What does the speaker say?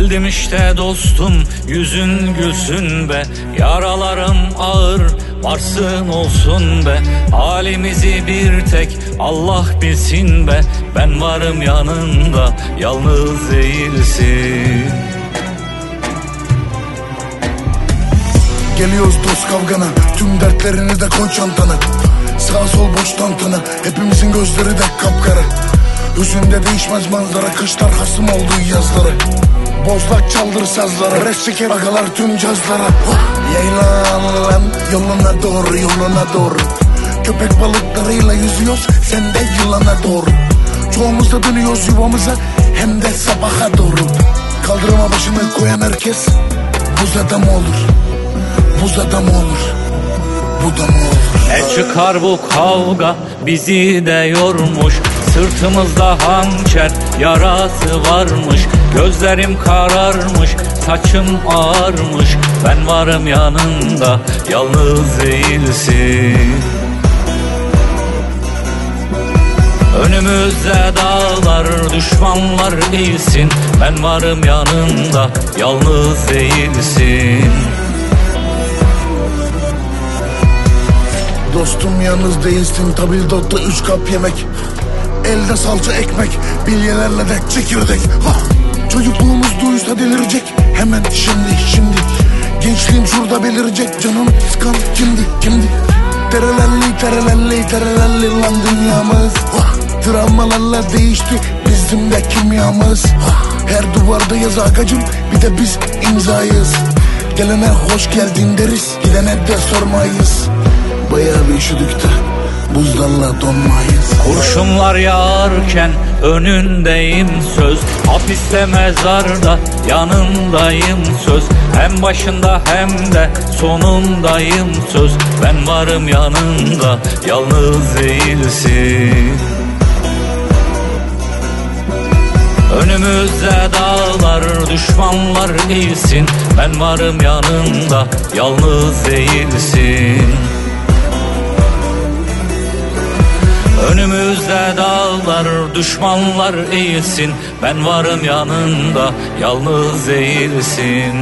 Geldim işte dostum yüzün gülsün be. Yaralarım ağır varsın olsun be. Halimizi bir tek Allah bilsin be. Ben varım yanında yalnız değilsin. Geliyoruz dost kavgana Tüm dertlerini de koy çantana. Sağ sol boş tantana Hepimizin gözleri de kapkara. Hüzünde değişmez manzara Kışlar hasım oldu yazları Bozlak çaldır sazlara Res çeker agalar tüm cazlara. Yaylan yoluna doğru yoluna doğru. Köpek balıklarıyla yüzüyoruz Sen de yılana doğru. Çoğumuz da dönüyoruz yuvamıza Hem de sabaha doğru. Kaldırıma başını koyan herkes Buz adam olur. Buz adam olur Bu da mı olur. E çıkar bu kavga bizi de yormuş Sırtımızda hançer yarası varmış Gözlerim kararmış saçım ağarmış. Ben varım yanında yalnız değilsin. Önümüzde dağlar düşmanlar değilsin. Ben varım yanında yalnız değilsin. Dostum yalnız değilsin. Tabildotta üç kap yemek Elde salça ekmek bilyelerle de çekirdek. Ha. Çocukluğumuz duysa delirecek. Hemen şimdi şimdi. Gençliğim şurada belirecek canım. Sıkan kimdi kimdi? Terelelli terelelli terelelli lan dünyamız. Ha. Travmalarla değişti bizim de kimyamız. Ha. Her duvarda yaz agacım bir de biz imzayız. Gelene hoş geldin deriz gidene de sormayız. Bayağı bir üşüdük de buzlarla donmayız. Kurşunlar yağarken önündeyim söz. Hapiste mezarda yanındayım söz. Hem başında hem de sonundayım söz. Ben varım yanında yalnız değilsin. Önümüzde dağlar düşmanlar değilsin. Ben varım yanında yalnız değilsin Önümüzde dağlar düşmanlar değilsin Ben varım yanında yalnız değilsin